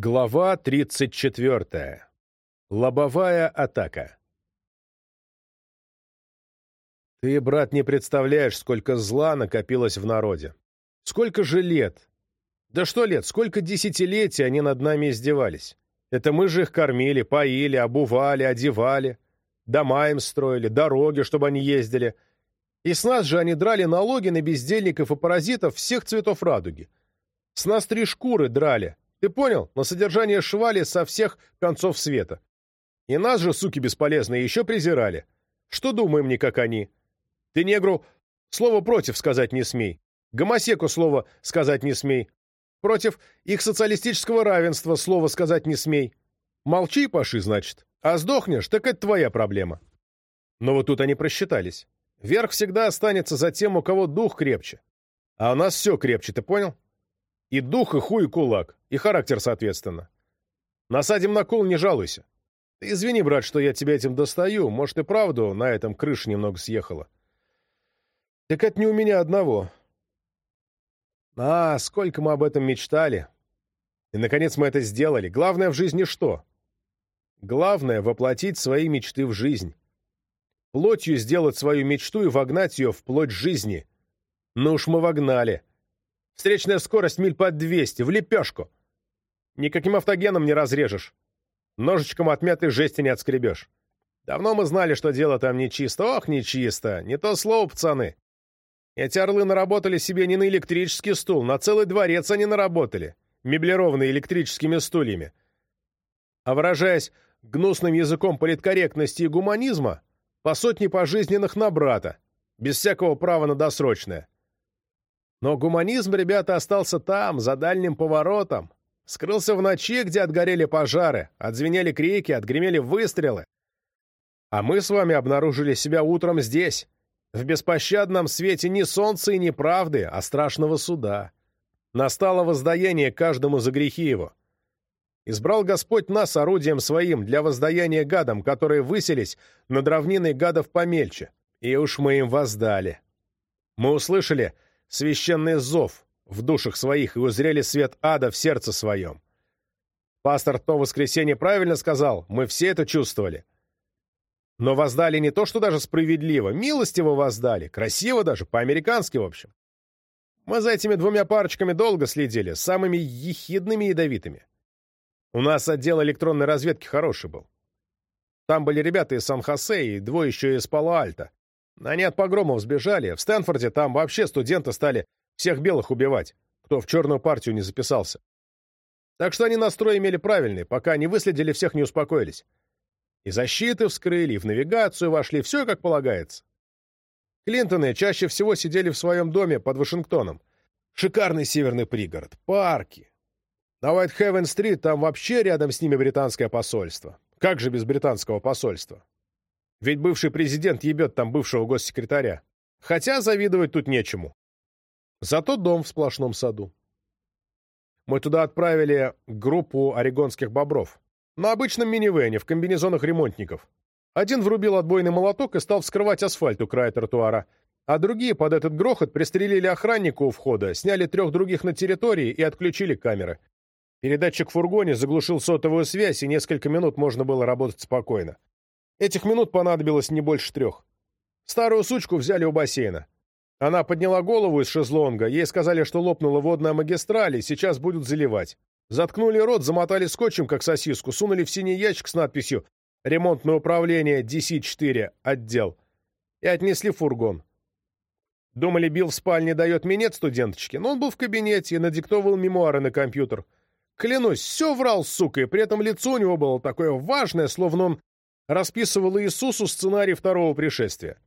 Глава 34. Лобовая атака. Ты, брат, не представляешь, сколько зла накопилось в народе. Сколько же лет? Да что лет, сколько десятилетий они над нами издевались. Это мы же их кормили, поили, обували, одевали, дома им строили, дороги, чтобы они ездили. И с нас же они драли налоги на бездельников и паразитов всех цветов радуги. С нас три шкуры драли, ты понял? На содержание швали со всех концов света. И нас же, суки бесполезные, еще презирали. Что думаем не как они? Ты негру слово «против» сказать не смей. Гомосеку слово сказать не смей. Против их социалистического равенства слово сказать не смей. Молчи паши, значит. А сдохнешь, так это твоя проблема. Но вот тут они просчитались. Верх всегда останется за тем, у кого дух крепче. А у нас все крепче, ты понял? И дух, и хуй, и кулак. И характер, соответственно. Насадим на кол, не жалуйся. Ты извини, брат, что я тебя этим достаю. Может, и правду на этом крыша немного съехала. Так это не у меня одного. А, сколько мы об этом мечтали. И, наконец, мы это сделали. Главное в жизни что? Главное — воплотить свои мечты в жизнь. Плотью сделать свою мечту и вогнать ее в плоть жизни. Ну уж мы вогнали. Встречная скорость миль под 200, в лепешку. Никаким автогеном не разрежешь. Ножичком от мятой жести не отскребешь. Давно мы знали, что дело там нечисто. Ох, нечисто. Не то слово, пацаны. Эти орлы наработали себе не на электрический стул, на целый дворец они наработали, меблированный электрическими стульями. А выражаясь гнусным языком политкорректности и гуманизма, по сотне пожизненных на брата, без всякого права на досрочное. Но гуманизм, ребята, остался там, за дальним поворотом. Скрылся в ночи, где отгорели пожары, отзвенели крики, отгремели выстрелы. А мы с вами обнаружили себя утром здесь, в беспощадном свете ни солнца и ни правды, а страшного суда. Настало воздаяние каждому за грехи его. Избрал Господь нас орудием своим для воздаяния гадам, которые выселись над равниной гадов помельче. И уж мы им воздали. Мы услышали — священный зов в душах своих и узрели свет ада в сердце своем. Пастор то воскресенье правильно сказал, мы все это чувствовали. Но воздали не то, что даже справедливо, милостиво воздали, красиво даже, по-американски, в общем. Мы за этими двумя парочками долго следили, самыми ехидными и ядовитыми. У нас отдел электронной разведки хороший был. Там были ребята из Сан-Хосе и двое еще из Пало-Альто. Они от погромов сбежали. В Стэнфорде там вообще студенты стали всех белых убивать, кто в черную партию не записался. Так что они настрой имели правильный, пока не выследили, всех не успокоились. И защиты вскрыли, и в навигацию вошли, все как полагается. Клинтоны чаще всего сидели в своем доме под Вашингтоном. Шикарный северный пригород, парки. На Уайт-Хевен-стрит там вообще рядом с ними британское посольство. Как же без британского посольства? Ведь бывший президент ебет там бывшего госсекретаря. Хотя завидовать тут нечему. Зато дом в сплошном саду. Мы туда отправили группу орегонских бобров. На обычном минивэне, в комбинезонах ремонтников. Один врубил отбойный молоток и стал вскрывать асфальт у края тротуара, а другие под этот грохот пристрелили охранника у входа, сняли трех других на территории и отключили камеры. Передатчик в фургоне заглушил сотовую связь, и несколько минут можно было работать спокойно. Этих минут понадобилось не больше трех. Старую сучку взяли у бассейна. Она подняла голову из шезлонга, ей сказали, что лопнула водная магистраль, и сейчас будут заливать. Заткнули рот, замотали скотчем, как сосиску, сунули в синий ящик с надписью «Ремонтное управление DC-4, отдел» и отнесли фургон. Думали, Билл в спальне дает минет студенточке, но он был в кабинете и надиктовывал мемуары на компьютер. Клянусь, все врал, сука, и при этом лицо у него было такое важное, словно он расписывал Иисусу сценарий второго пришествия.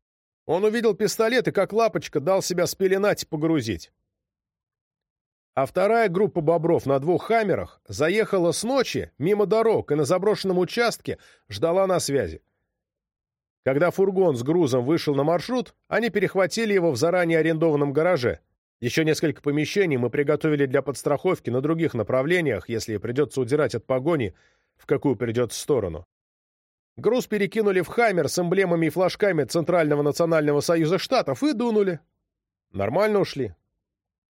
Он увидел пистолет и, как лапочка, дал себя спеленать и погрузить. А вторая группа бобров на двух хаммерах заехала с ночи мимо дорог и на заброшенном участке ждала на связи. Когда фургон с грузом вышел на маршрут, они перехватили его в заранее арендованном гараже. Еще несколько помещений мы приготовили для подстраховки на других направлениях, если придется удирать от погони, в какую придется сторону. Груз перекинули в «Хаммер» с эмблемами и флажками Центрального национального союза штатов и дунули. Нормально ушли.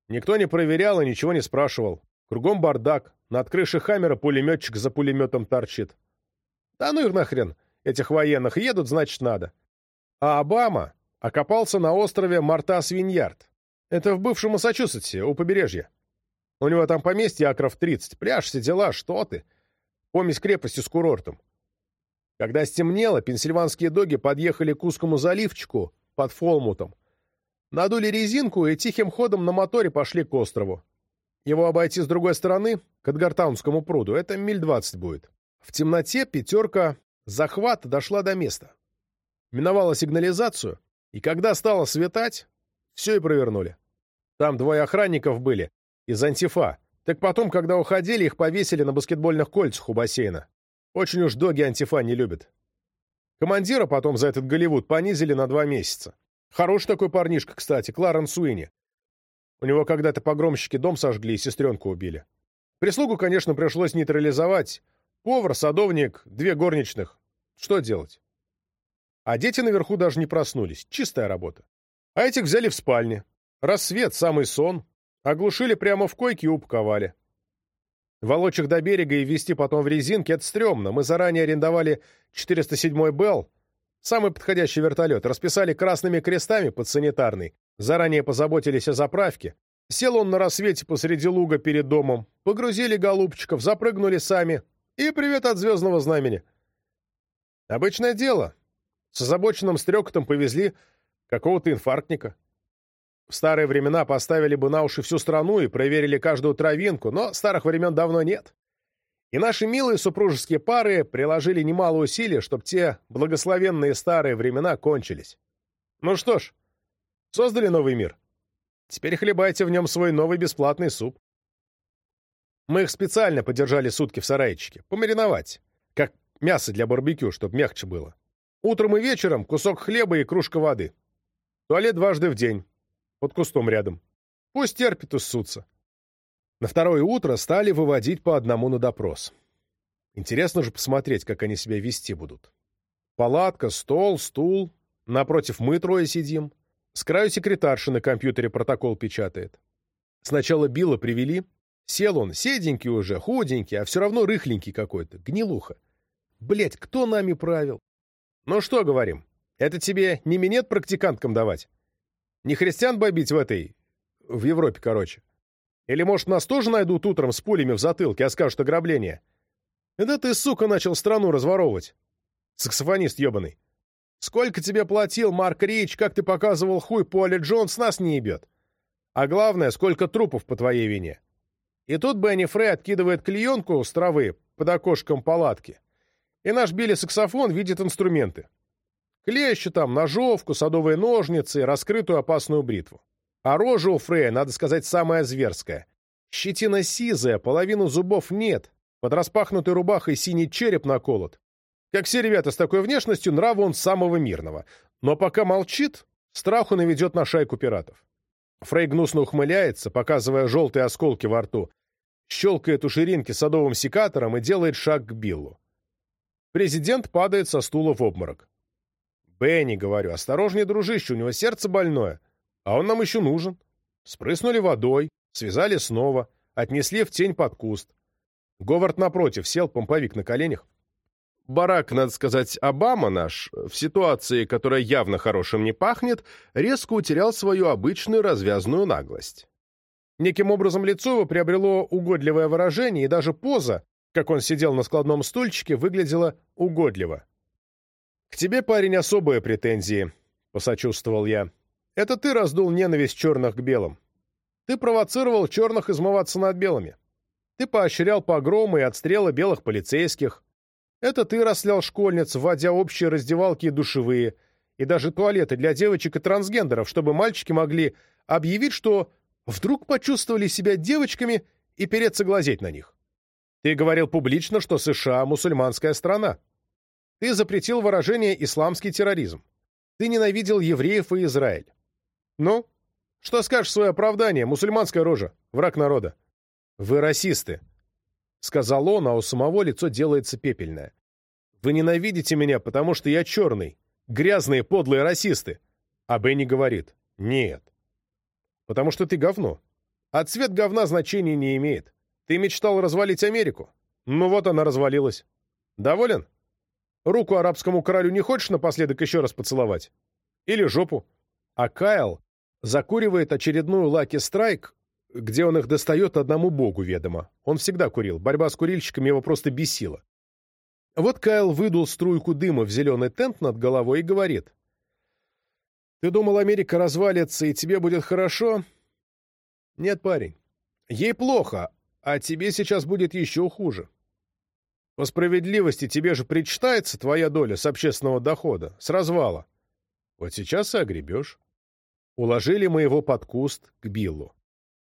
Никто не проверял и ничего не спрашивал. Кругом бардак. Над крышей Хаммера пулеметчик за пулеметом торчит. Да ну их нахрен, этих военных, едут, значит, надо. А Обама окопался на острове Мартас-Виньярд. Это в бывшем Массачусетсе, у побережья. У него там поместье акров 30, пляж, все дела, что ты. Помесь крепости с курортом. Когда стемнело, пенсильванские доги подъехали к узкому заливчику под Фолмутом. Надули резинку и тихим ходом на моторе пошли к острову. Его обойти с другой стороны, к Эдгартаунскому пруду, это миль двадцать будет. В темноте пятерка захвата дошла до места. Миновала сигнализацию, и когда стало светать, все и провернули. Там двое охранников были, из антифа. Так потом, когда уходили, их повесили на баскетбольных кольцах у бассейна. Очень уж доги антифа не любят. Командира потом за этот Голливуд понизили на два месяца. Хороший такой парнишка, кстати, Кларенс Суини. У него когда-то погромщики дом сожгли и сестренку убили. Прислугу, конечно, пришлось нейтрализовать. Повар, садовник, две горничных. Что делать? А дети наверху даже не проснулись. Чистая работа. А этих взяли в спальне. Рассвет, самый сон. Оглушили прямо в койке и упаковали. Волочь их до берега и везти потом в резинке — это стрёмно. Мы заранее арендовали 407-й «Белл», самый подходящий вертолет, расписали красными крестами под санитарный, заранее позаботились о заправке. Сел он на рассвете посреди луга перед домом, погрузили голубчиков, запрыгнули сами. И привет от звездного знамени. Обычное дело. С озабоченным стрекотом повезли какого-то инфарктника. В старые времена поставили бы на уши всю страну и проверили каждую травинку, но старых времен давно нет. И наши милые супружеские пары приложили немало усилий, чтобы те благословенные старые времена кончились. Ну что ж, создали новый мир. Теперь хлебайте в нем свой новый бесплатный суп. Мы их специально подержали сутки в сарайчике, помариновать, как мясо для барбекю, чтобы мягче было. Утром и вечером кусок хлеба и кружка воды. Туалет дважды в день под кустом рядом. Пусть терпит и ссутся. На второе утро стали выводить по одному на допрос. Интересно же посмотреть, как они себя вести будут. Палатка, стол, стул. Напротив мы трое сидим. С краю секретарши на компьютере протокол печатает. Сначала Билла привели. Сел он, седенький уже, худенький, а все равно рыхленький какой-то, гнилуха. Блять, кто нами правил? Ну что, говорим, это тебе не минет практиканткам давать? Не христиан бомбить в этой... в Европе, короче. Или, может, нас тоже найдут утром с пулями в затылке, а скажут ограбление? Это ты, сука, начал страну разворовывать. Саксофонист ебаный. Сколько тебе платил Марк Рич, как ты показывал хуй Поли Джонс, нас не ебет. А главное, сколько трупов по твоей вине. И тут Бенни Фрей откидывает клеенку с травы под окошком палатки. И наш Билли саксофон видит инструменты. Клещи там, ножовку, садовые ножницы, раскрытую опасную бритву. А рожа у Фрея, надо сказать, самая зверская. Щетина сизая, половину зубов нет, под распахнутой рубахой синий череп наколот. Как все ребята с такой внешностью, нрав он самого мирного. Но пока молчит, страху наведет на шайку пиратов. Фрей гнусно ухмыляется, показывая желтые осколки во рту, щелкает у ширинки садовым секатором и делает шаг к Биллу. Президент падает со стула в обморок. «Бенни, — говорю, — осторожнее, дружище, у него сердце больное. А он нам еще нужен». Спрыснули водой, связали снова, отнесли в тень под куст. Говард напротив сел, помповик на коленях. Барак, надо сказать, Обама наш, в ситуации, которая явно хорошим не пахнет, резко утерял свою обычную развязную наглость. Неким образом лицо его приобрело угодливое выражение, и даже поза, как он сидел на складном стульчике, выглядела угодливо. «К тебе, парень, особые претензии», — посочувствовал я. «Это ты раздул ненависть черных к белым. Ты провоцировал черных измываться над белыми. Ты поощрял погромы и отстрелы белых полицейских. Это ты раслял школьниц, вводя общие раздевалки и душевые, и даже туалеты для девочек и трансгендеров, чтобы мальчики могли объявить, что вдруг почувствовали себя девочками и переться глазеть на них. Ты говорил публично, что США — мусульманская страна. Ты запретил выражение «исламский терроризм». Ты ненавидел евреев и Израиль. Ну, что скажешь свое оправдание, мусульманская рожа, враг народа? Вы расисты, — сказал он, а у самого лицо делается пепельное. Вы ненавидите меня, потому что я черный. Грязные, подлые расисты. А Бенни говорит, нет. Потому что ты говно. А цвет говна значения не имеет. Ты мечтал развалить Америку? Ну вот она развалилась. Доволен? Руку арабскому королю не хочешь напоследок еще раз поцеловать? Или жопу? А Кайл закуривает очередную Лаки Страйк, где он их достает одному богу ведомо. Он всегда курил, борьба с курильщиками его просто бесила. Вот Кайл выдул струйку дыма в зеленый тент над головой и говорит. «Ты думал, Америка развалится, и тебе будет хорошо?» «Нет, парень. Ей плохо, а тебе сейчас будет еще хуже. По справедливости тебе же причитается твоя доля с общественного дохода, с развала. Вот сейчас и огребешь. Уложили мы его под куст к Биллу.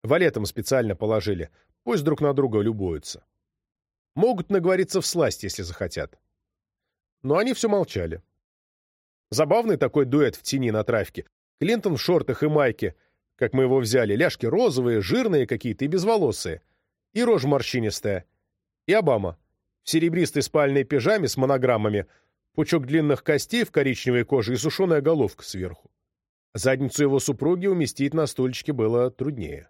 Валетом специально положили. Пусть друг на друга любуются. Могут наговориться в сласть, если захотят. Но они все молчали. Забавный такой дуэт в тени на травке. Клинтон в шортах и майке, как мы его взяли, ляжки розовые, жирные какие-то и безволосые. И рожь морщинистая. И Обама серебристой спальной пижаме с монограммами, пучок длинных костей в коричневой коже и сушеная головка сверху. Задницу его супруги уместить на стульчике было труднее.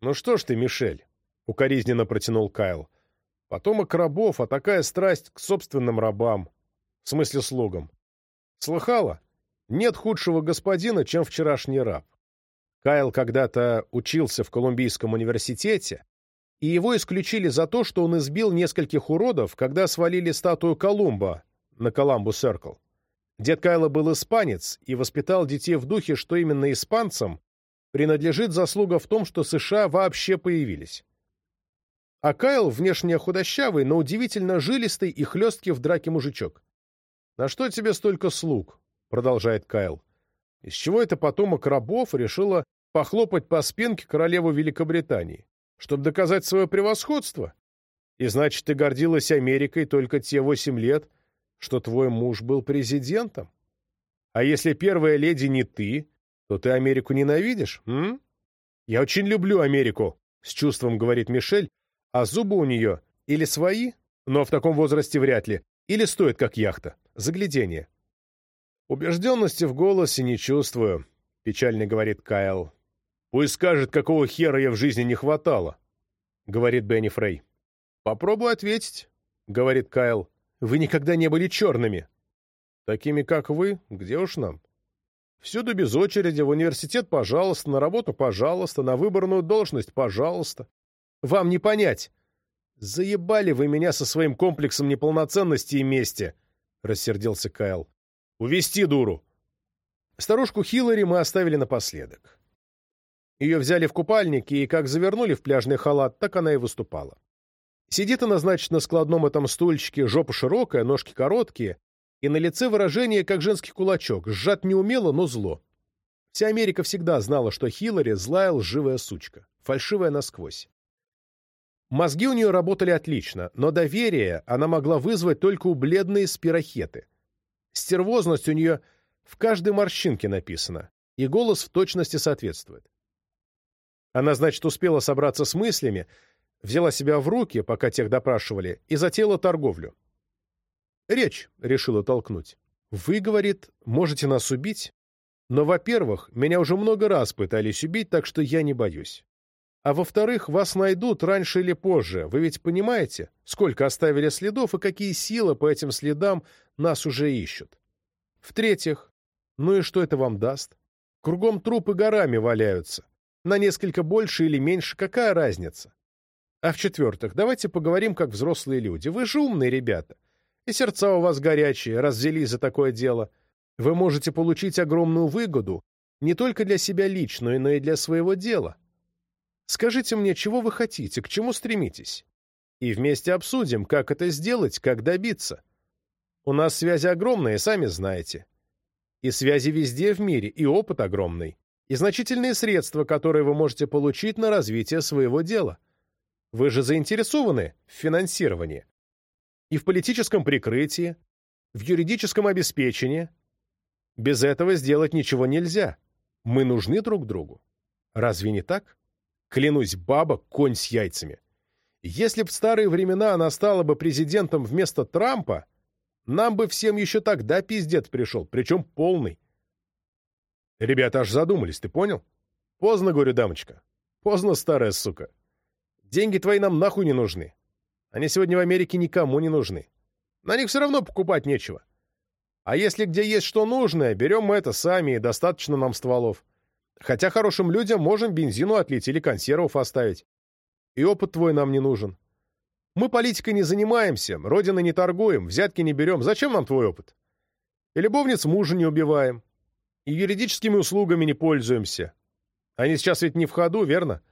«Ну что ж ты, Мишель?» — укоризненно протянул Кайл. «Потомок рабов, а такая страсть к собственным рабам. В смысле слугам. Слыхала? Нет худшего господина, чем вчерашний раб. Кайл когда-то учился в Колумбийском университете, и его исключили за то, что он избил нескольких уродов, когда свалили статую Колумба на Коламбу-Серкл. Дед Кайла был испанец и воспитал детей в духе, что именно испанцам принадлежит заслуга в том, что США вообще появились. А Кайл внешне худощавый, но удивительно жилистый и хлесткий в драке мужичок. «На что тебе столько слуг?» — продолжает Кайл. «Из чего это потомок рабов решила похлопать по спинке королеву Великобритании? Чтобы доказать свое превосходство? И значит, ты гордилась Америкой только те восемь лет, что твой муж был президентом? А если первая леди не ты, то ты Америку ненавидишь, м? Я очень люблю Америку, с чувством говорит Мишель, а зубы у нее или свои, но в таком возрасте вряд ли, или стоит как яхта. Заглядение. Убежденности в голосе не чувствую, печально говорит Кайл. Пусть скажет, какого хера я в жизни не хватало, — говорит Бенни Фрей. Попробуй ответить, — говорит Кайл. Вы никогда не были черными. Такими, как вы, где уж нам? Всюду без очереди, в университет, пожалуйста, на работу, пожалуйста, на выборную должность, пожалуйста. Вам не понять. Заебали вы меня со своим комплексом неполноценности и мести, — рассердился Кайл. Увести дуру. Старушку Хиллари мы оставили напоследок. Ее взяли в купальник, и как завернули в пляжный халат, так она и выступала. Сидит она, значит, на складном этом стульчике, жопа широкая, ножки короткие, и на лице выражение, как женский кулачок, сжат неумело, но зло. Вся Америка всегда знала, что Хиллари — злая лживая сучка, фальшивая насквозь. Мозги у нее работали отлично, но доверие она могла вызвать только у бледной спирохеты. Стервозность у нее в каждой морщинке написана, и голос в точности соответствует. Она, значит, успела собраться с мыслями, взяла себя в руки, пока тех допрашивали, и затеяла торговлю. Речь решила толкнуть. «Вы, — говорит, — можете нас убить, но, во-первых, меня уже много раз пытались убить, так что я не боюсь. А во-вторых, вас найдут раньше или позже. Вы ведь понимаете, сколько оставили следов и какие силы по этим следам нас уже ищут? В-третьих, ну и что это вам даст? Кругом трупы горами валяются. На несколько больше или меньше, какая разница? А в-четвертых, давайте поговорим как взрослые люди. Вы же умные ребята. И сердца у вас горячие, раз за такое дело. Вы можете получить огромную выгоду не только для себя лично, но и для своего дела. Скажите мне, чего вы хотите, к чему стремитесь? И вместе обсудим, как это сделать, как добиться. У нас связи огромные, сами знаете. И связи везде в мире, и опыт огромный и значительные средства, которые вы можете получить на развитие своего дела. Вы же заинтересованы в финансировании. И в политическом прикрытии, в юридическом обеспечении. Без этого сделать ничего нельзя. Мы нужны друг другу. Разве не так? Клянусь, баба — конь с яйцами. Если б в старые времена она стала бы президентом вместо Трампа, нам бы всем еще тогда пиздец пришел, причем полный. Ребята аж задумались, ты понял? Поздно, говорю, дамочка. Поздно, старая сука. Деньги твои нам нахуй не нужны. Они сегодня в Америке никому не нужны. На них все равно покупать нечего. А если где есть что нужное, берем мы это сами, и достаточно нам стволов. Хотя хорошим людям можем бензину отлить или консервов оставить. И опыт твой нам не нужен. Мы политикой не занимаемся, родины не торгуем, взятки не берем. Зачем нам твой опыт? И любовниц мужа не убиваем. И юридическими услугами не пользуемся. Они сейчас ведь не в ходу, верно?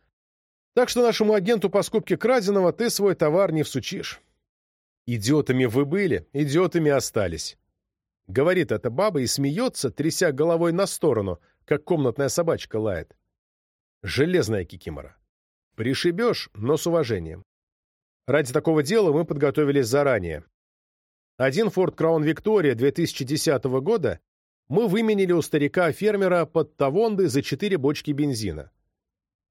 Так что нашему агенту по скупке краденого ты свой товар не всучишь. Идиотами вы были, идиотами остались. Говорит эта баба и смеется, тряся головой на сторону, как комнатная собачка лает. Железная кикимора. Пришибешь, но с уважением. Ради такого дела мы подготовились заранее. Один Ford Crown Victoria 2010 года мы выменили у старика-фермера под Тавонды за четыре бочки бензина.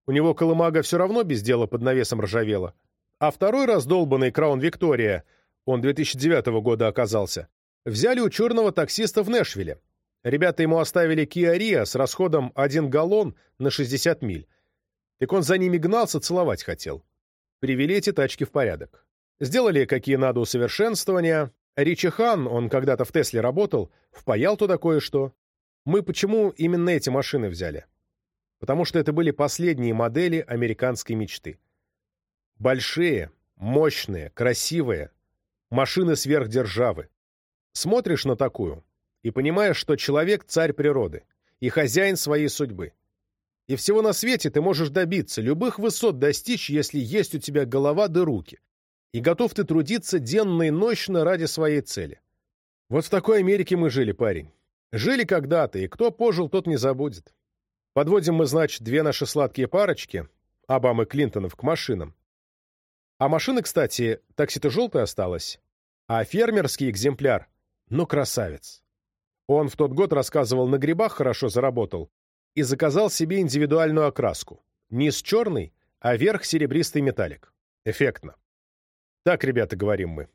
У него колымага все равно без дела под навесом ржавела. А второй раздолбанный Crown Victoria, он 2009 года оказался, взяли у черного таксиста в Нэшвилле. Ребята ему оставили Kia с расходом 1 галлон на 60 миль. Так он за ними гнался, целовать хотел привели эти тачки в порядок. Сделали какие надо усовершенствования. Ричи Хан, он когда-то в Тесле работал, впаял туда кое-что. Мы почему именно эти машины взяли? Потому что это были последние модели американской мечты. Большие, мощные, красивые, машины сверхдержавы. Смотришь на такую и понимаешь, что человек — царь природы и хозяин своей судьбы. И всего на свете ты можешь добиться, любых высот достичь, если есть у тебя голова да руки. И готов ты трудиться денно и ночно ради своей цели. Вот в такой Америке мы жили, парень. Жили когда-то, и кто пожил, тот не забудет. Подводим мы, значит, две наши сладкие парочки, Обамы Клинтонов, к машинам. А машина, кстати, такси-то желтая осталась. А фермерский экземпляр, ну, красавец. Он в тот год рассказывал, на грибах хорошо заработал, и заказал себе индивидуальную окраску. Низ черный, а верх серебристый металлик. Эффектно. Так, ребята, говорим мы.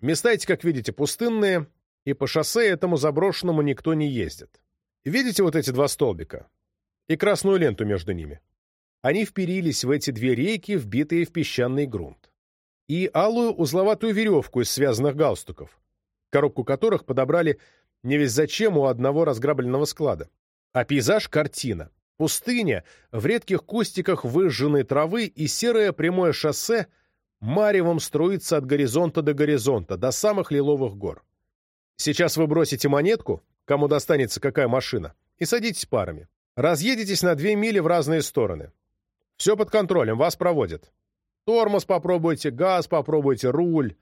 Места эти, как видите, пустынные, и по шоссе этому заброшенному никто не ездит. Видите вот эти два столбика? И красную ленту между ними. Они вперились в эти две рейки, вбитые в песчаный грунт. И алую узловатую веревку из связанных галстуков, коробку которых подобрали не весь зачем у одного разграбленного склада. А пейзаж — картина. Пустыня, в редких кустиках выжженной травы и серое прямое шоссе маревом струится от горизонта до горизонта, до самых лиловых гор. Сейчас вы бросите монетку, кому достанется какая машина, и садитесь парами. Разъедетесь на две мили в разные стороны. Все под контролем, вас проводят. Тормоз попробуйте, газ попробуйте, руль.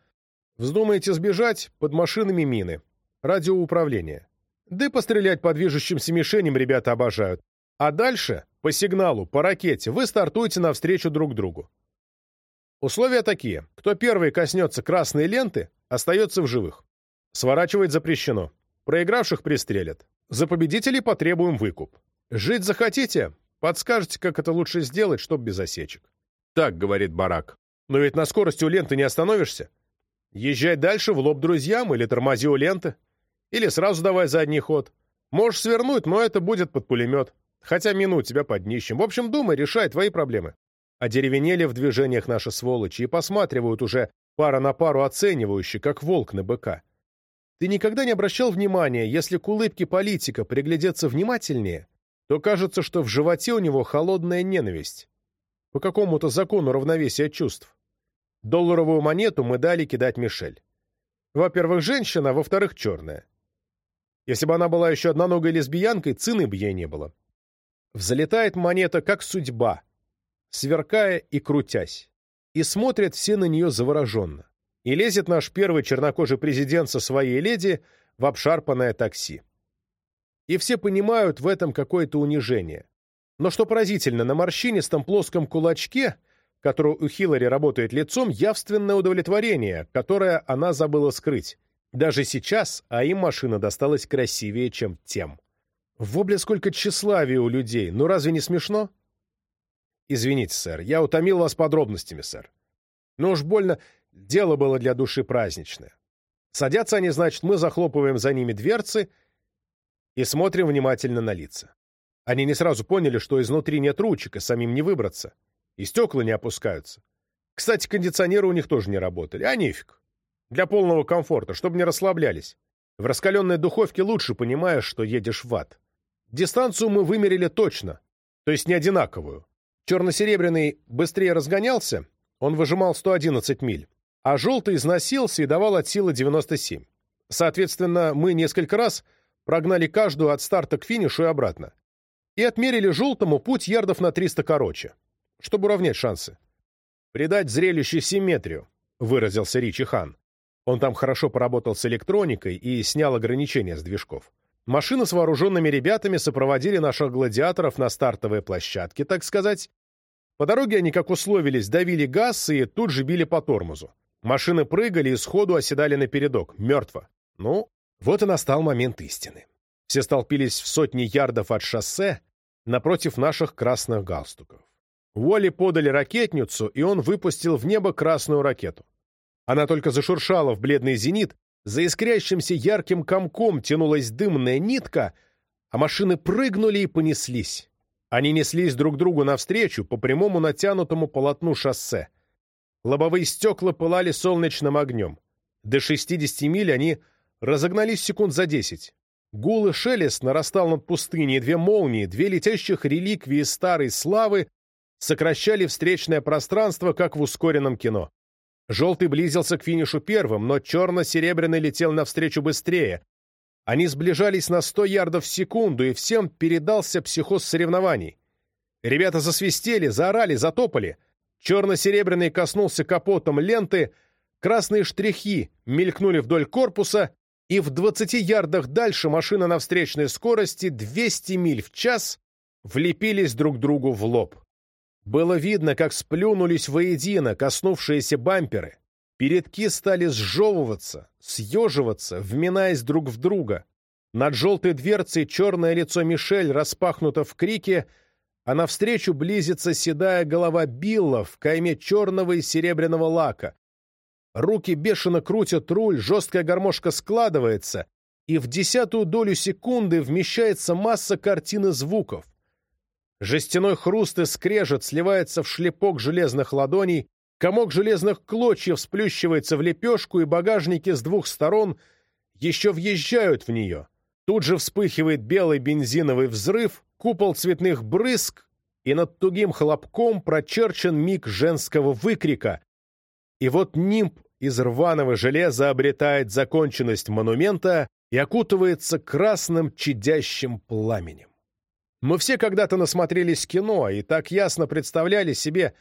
Вздумаете сбежать, под машинами мины. Радиоуправление. Да и пострелять по движущимся мишеням ребята обожают. А дальше, по сигналу, по ракете, вы стартуете навстречу друг другу. Условия такие. Кто первый коснется красной ленты, остается в живых. Сворачивать запрещено. Проигравших пристрелят. За победителей потребуем выкуп. Жить захотите? Подскажете, как это лучше сделать, чтоб без осечек. Так, говорит барак. Но ведь на скорости у ленты не остановишься. Езжай дальше в лоб друзьям или тормози у ленты. Или сразу давай задний ход. Можешь свернуть, но это будет под пулемет. Хотя мину тебя под днищем. В общем, думай, решай твои проблемы. Одеревенели в движениях наши сволочи и посматривают уже пара на пару оценивающие, как волк на быка. Ты никогда не обращал внимания, если к улыбке политика приглядеться внимательнее, то кажется, что в животе у него холодная ненависть. По какому-то закону равновесия чувств. Долларовую монету мы дали кидать Мишель. Во-первых, женщина, во-вторых, черная. Если бы она была еще одноногой лесбиянкой, цены бы ей не было. Взлетает монета, как судьба, сверкая и крутясь. И смотрят все на нее завороженно. И лезет наш первый чернокожий президент со своей леди в обшарпанное такси. И все понимают в этом какое-то унижение. Но что поразительно, на морщинистом плоском кулачке, который у Хиллари работает лицом, явственное удовлетворение, которое она забыла скрыть. Даже сейчас, а им машина досталась красивее, чем тем. Вобля сколько тщеславия у людей, ну разве не смешно? Извините, сэр, я утомил вас подробностями, сэр. Но уж больно дело было для души праздничное. Садятся они, значит, мы захлопываем за ними дверцы и смотрим внимательно на лица. Они не сразу поняли, что изнутри нет ручек, и самим не выбраться. И стекла не опускаются. Кстати, кондиционеры у них тоже не работали, а нефиг. Для полного комфорта, чтобы не расслаблялись. В раскаленной духовке лучше понимаешь, что едешь в ад. Дистанцию мы вымерили точно, то есть не одинаковую. Черно-серебряный быстрее разгонялся, он выжимал 111 миль, а желтый износился и давал от силы 97. Соответственно, мы несколько раз прогнали каждую от старта к финишу и обратно. И отмерили желтому путь ярдов на 300 короче, чтобы уравнять шансы. «Придать зрелище симметрию», — выразился Ричи Хан. Он там хорошо поработал с электроникой и снял ограничения с движков. Машины с вооруженными ребятами сопроводили наших гладиаторов на стартовой площадке, так сказать. По дороге они, как условились, давили газ и тут же били по тормозу. Машины прыгали и сходу оседали на передок, мертво. Ну, вот и настал момент истины. Все столпились в сотни ярдов от шоссе напротив наших красных галстуков. Уолли подали ракетницу, и он выпустил в небо красную ракету. Она только зашуршала в бледный зенит, за искрящимся ярким комком тянулась дымная нитка, а машины прыгнули и понеслись. Они неслись друг другу навстречу по прямому натянутому полотну шоссе. Лобовые стекла пылали солнечным огнем. До 60 миль они разогнались секунд за 10. Гул и шелест нарастал над пустыней, две молнии, две летящих реликвии старой славы сокращали встречное пространство, как в ускоренном кино. Желтый близился к финишу первым, но черно-серебряный летел навстречу быстрее. Они сближались на сто ярдов в секунду, и всем передался психоз соревнований. Ребята засвистели, заорали, затопали. Черно-серебряный коснулся капотом ленты, красные штрихи мелькнули вдоль корпуса, и в 20 ярдах дальше машина на встречной скорости 200 миль в час влепились друг другу в лоб. Было видно, как сплюнулись воедино коснувшиеся бамперы. Передки стали сжевываться, съеживаться, вминаясь друг в друга. Над желтой дверцей черное лицо Мишель распахнуто в крике, а навстречу близится седая голова Билла в кайме черного и серебряного лака. Руки бешено крутят руль, жесткая гармошка складывается, и в десятую долю секунды вмещается масса картины звуков — Жестяной хруст и скрежет сливается в шлепок железных ладоней, комок железных клочьев сплющивается в лепешку, и багажники с двух сторон еще въезжают в нее. Тут же вспыхивает белый бензиновый взрыв, купол цветных брызг, и над тугим хлопком прочерчен миг женского выкрика. И вот нимб из рваного железа обретает законченность монумента и окутывается красным чадящим пламенем. Мы все когда-то насмотрелись кино и так ясно представляли себе,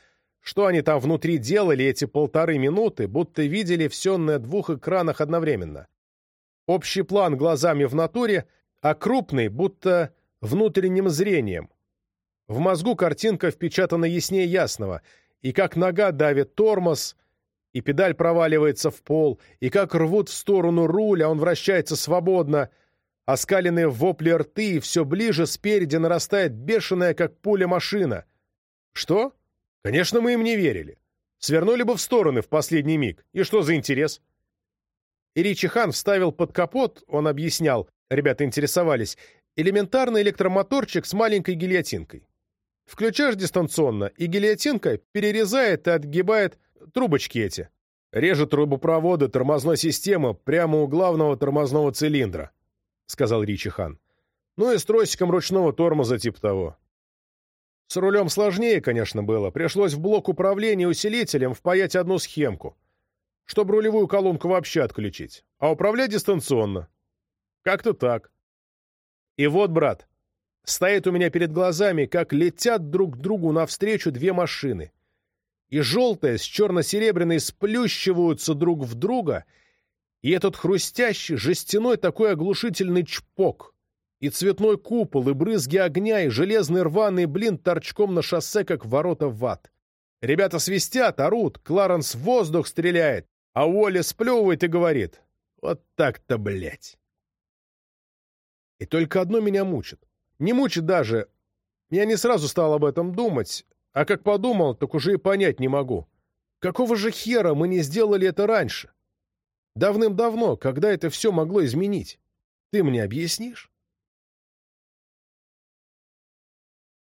что они там внутри делали эти полторы минуты, будто видели все на двух экранах одновременно. Общий план глазами в натуре, а крупный, будто внутренним зрением. В мозгу картинка впечатана яснее ясного, и как нога давит тормоз, и педаль проваливается в пол, и как рвут в сторону руль, а он вращается свободно — Оскаленные вопли рты, и все ближе спереди нарастает бешеная, как пуля, машина. Что? Конечно, мы им не верили. Свернули бы в стороны в последний миг. И что за интерес? И Ричи Хан вставил под капот, он объяснял, ребята интересовались, элементарный электромоторчик с маленькой гильотинкой. Включаешь дистанционно, и гильотинка перерезает и отгибает трубочки эти. Режет трубопроводы тормозной системы прямо у главного тормозного цилиндра. — сказал Ричи Хан. «Ну и с тросиком ручного тормоза типа того». С рулем сложнее, конечно, было. Пришлось в блок управления усилителем впаять одну схемку, чтобы рулевую колонку вообще отключить, а управлять дистанционно. Как-то так. И вот, брат, стоит у меня перед глазами, как летят друг к другу навстречу две машины. И желтая с черно-серебряной сплющиваются друг в друга — и этот хрустящий, жестяной такой оглушительный чпок, и цветной купол, и брызги огня, и железный рваный блин торчком на шоссе, как ворота в ад. Ребята свистят, орут, Кларенс в воздух стреляет, а Уолли сплевывает и говорит «Вот так-то, блядь!» И только одно меня мучит. Не мучит даже. Я не сразу стал об этом думать, а как подумал, так уже и понять не могу. Какого же хера мы не сделали это раньше? Давным-давно, когда это все могло изменить. Ты мне объяснишь?